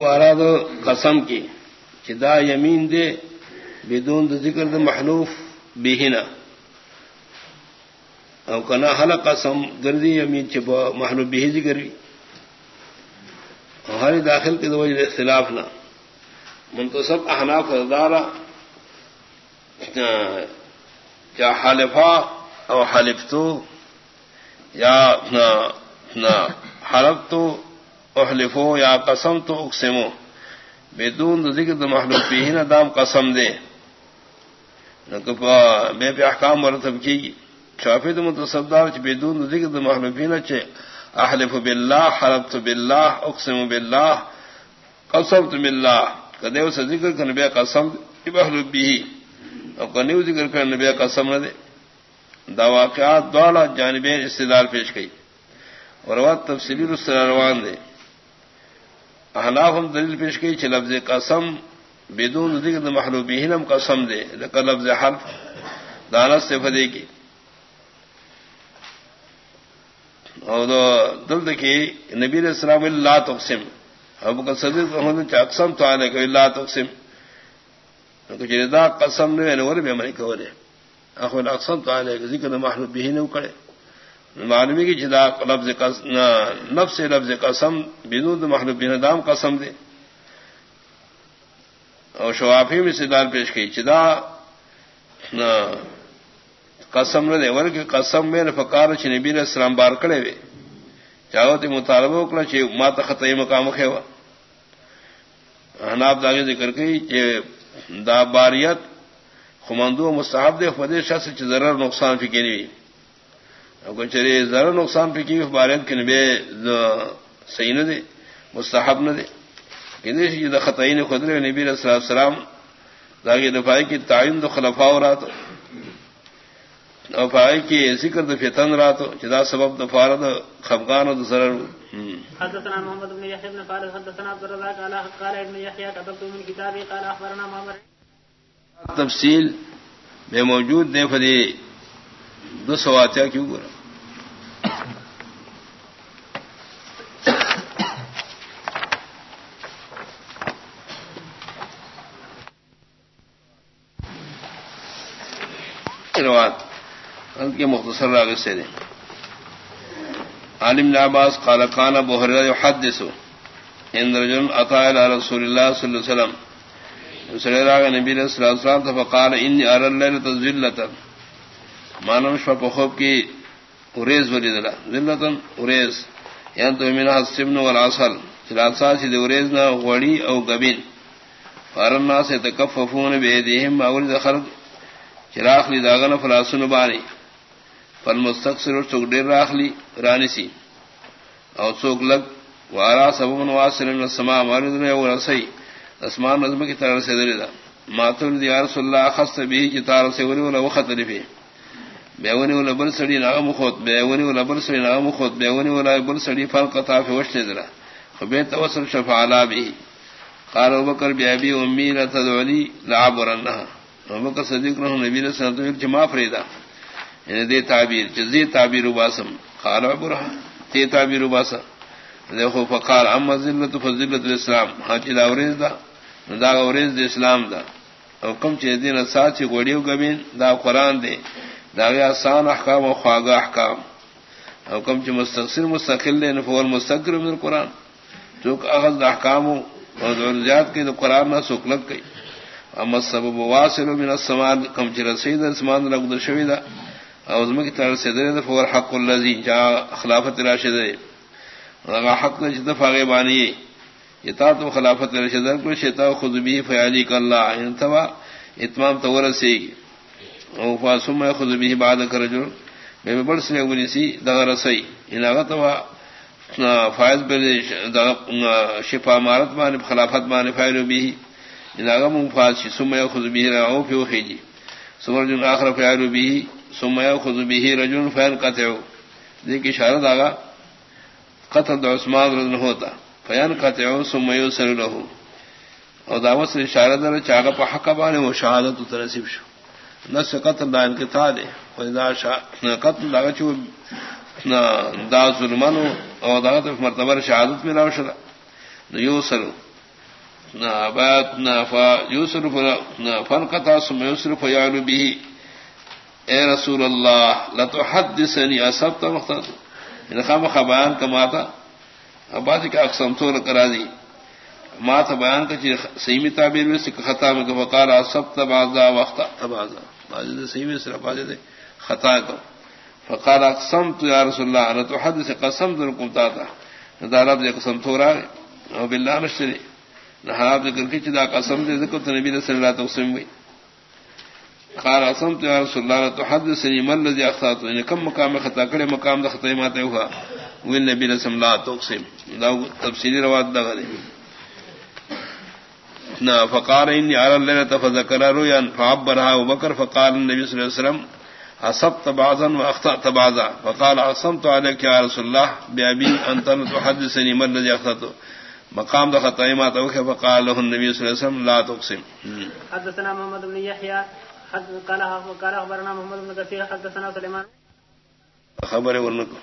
وارا دو قسم کی چدا یمین دے بدون دو ذکر دو محلوف بہنا او کنا حل قسم گردی یمین چب محلوف بھی ذکر بھی ہر داخل کے دو اختلاف نہ منتصب احناف دارا کیا حالفا او حلف تو یا حلف تو احلفو یا قسم تو اقسمو. بدون ذکر دو محلوب پی دام قسم دے. بے پہ احکام مرتب کی گی. شافی تو متصدار بدون ذکر دو محلوب پی نہ چے احلف باللہ، حلفت باللہ اقسم باللہ، قسمت باللہ. کدیو سے ذکر کرنے بے قسم محلوب بھی اور کنیو ذکر کرنے بے قسم نہ دے. دا واقعات دوڑا جانبین استدار پیش گئی اور وقت تفصیلی رسل روان دے. احناف ہم دلیل پیش کی چھ لفظ قسم، بدون ذکر محلوبین ہم قسم دے، لکہ لفظ حرف دانت سے فدے کی۔ اور دلد کی نبی علیہ السلام اللہ تقسم۔ اب کا صدر اقسم تو آنے کو اللہ تقسم۔ کچھ ردا قسم نے اور بھی عمل کو اخوال اقسم تو آنے کا ذکر محلوبین کرے معلومی کی جدا لفظ نفس لفظ قسم بدون محلوب بن دام قسم دے۔ اور شوافی میں سدار پیش کی، جدا قسم نہ دے ور کے قسم میں فکار چ نبی علیہ السلام بار کڑے ہوئے چاہو تے مطالبہ کلا چ مات خطے مقام کھوا حناب داغے ذکر کی کہ دا باریت خمندو مستحب دے فدی شخص چ ضرر نقصان فکری ہوئی چرے ذرا نقصان پہ کی بارت کے نبے صحیح نہ دے مستحب نہ دے کہ خطائی نے خدرے نبی علیہ السلام داغی دفاعی کی تعین تو خلفا ہو رہا تو دفاعی کی ذکر تو فتن رہا تو جدا سبب دفارت خفغان و ضرر حدثنا محمد بن يحيى بن فارس حدثنا عبد الرزاق قال قال ابن يحيى كتبت من كتابي قال اخبرنا محمد تفصیل میں موجود دے فدی دو سواتیا کیوں گرا کے مختصر راگ سے دیں۔ عالم ناباز قال خان بحر حد سو اندرجن عطا رسول اللہ صلی اللہ علیہ وسلم. راگ نبی صلی اللہ علیہ وسلم فقال، انی ارى الليل الليله ذلة مانو شپ خوب کی اریز ولی دلا ذلتن اریز یان یعنی تو مینا سمن والاصل چلاسا سی دوریز نہ غڑی او گبین فارنا سے تکففون بیدیہم اول دخل چراغ لی داغن فلاسن بانی فالمستقصر چوک دیر راخ لی رانی سی او چوک لگ وارا سبب واسر من السماء مارد نے اور اسی اسمان نظم کی طرح سے دریدا ماتل دی رسول اللہ خص به کی طرح سے ولی ولا وخت لفی بیونی ولا بل سڑی نام خود بیونی ولا بل سڑی نام خود بیونی ولا بل سڑی فرق تا فی وشت ذرا خبی توسل شفاعہ علا به. قال ابو بکر بی ابی امی لا تدعو لی لعبرنها. ابو بکر صدیق رحمہ نبی نے سنت ایک جما فریدا. یعنی دے تعبیر جزی تعبیر واسم قال ابو عبرها تی تعبیر واسم دیکھو فقال، اما ذلت فضلت الاسلام. ہاں چلا اوریز دا دا اوریز دا اسلام دا او کم چی دین ساتھ گوڑیو گبین دا قرآن دے داغی آسان احکام و خواگا احکام. حکم چ مستقصر مستقل دے نفول مستقر من القرآن. چوک اخذ دا احکام و ذات کی تو قرآن نہ سکلک گئی اما سبب واصل من السمان کم چ رسید اسمان لگ شویدا اوزم کی طرف سے دے فور حق الذی جا خلافت راشد دے لگا حق نے دفاع بانی یہ تا تو خلافت راشد کو شتا خود بھی فیالی ک اللہ انتوا یعنی اتمام تور سے او فاسم خود به بعد کرجو میں بڑھ سے گنی سی دغر سی انغت وا فائز بل شفا مارت مان خلافت مان فائل به انغم فاس ثم ياخذ به یعنی یعنی او في وخيجي جی. ثم جو اخر فائل به ثم ياخذ به رجل فائل قطع دیکھ اشارہ داغا قتل عثمان رضی اللہ ہوتا. فیان قطع ثم يوصل له اور دعوت سے اشارہ در چاغ په حق باندې و شهادت ترسیب شو. نس قتل دا انقطاع دے دا شا قتل دا چو دا ظلمانو او دا مرتبہ شہادت میں راوشدا یو سر یوسرف فن قطع سم یوسرف یعلو بھی اے رسول اللہ، لتحدثنی، اصبت مختلف ان یعنی خام خبان کا ماتا اباد کا اقسام تو کرا دی۔ مات بیان کا چیز سیمی تعبیر میں سے خطا میں کہ فقال اصبت بعضا وقت ابازا باجد سیمی سے باجد خطا کو فقال اقسمت یا رسول اللہ انا تو حد سے قسم تو تحدث، قسمت لكم تاتا. دارت قسم تو رہا ہے او بالله نشری نہ ذکر کی چدا قسم دے ذکر تو نبی صلی اللہ علیہ وسلم قال قسمت یا رسول اللہ تحدثني من الذي اخطات یعنی ان كم مقام خطا کرے مقام دا خطا ما تے ہوا وہ نبی صلی اللہ علیہ تقسم دا تفصیلی روایت دا غلی فقال اني على الليله فذكر رؤيا فعبرها ابو بكر فقال النبي صلى الله عليه وسلم اصبت بعضا واخطات بعضا۔ فقال اقسمت عليك يا رسول الله بابي انت تحدثني من الذي اخطات مقام دا خطا ما تے فقال له النبي صلى الله عليه وسلم لا تقسم۔ حدثنا محمد بن يحيى قال قال اخبرنا محمد بن كثير حدثنا سليمان خبر ورنکو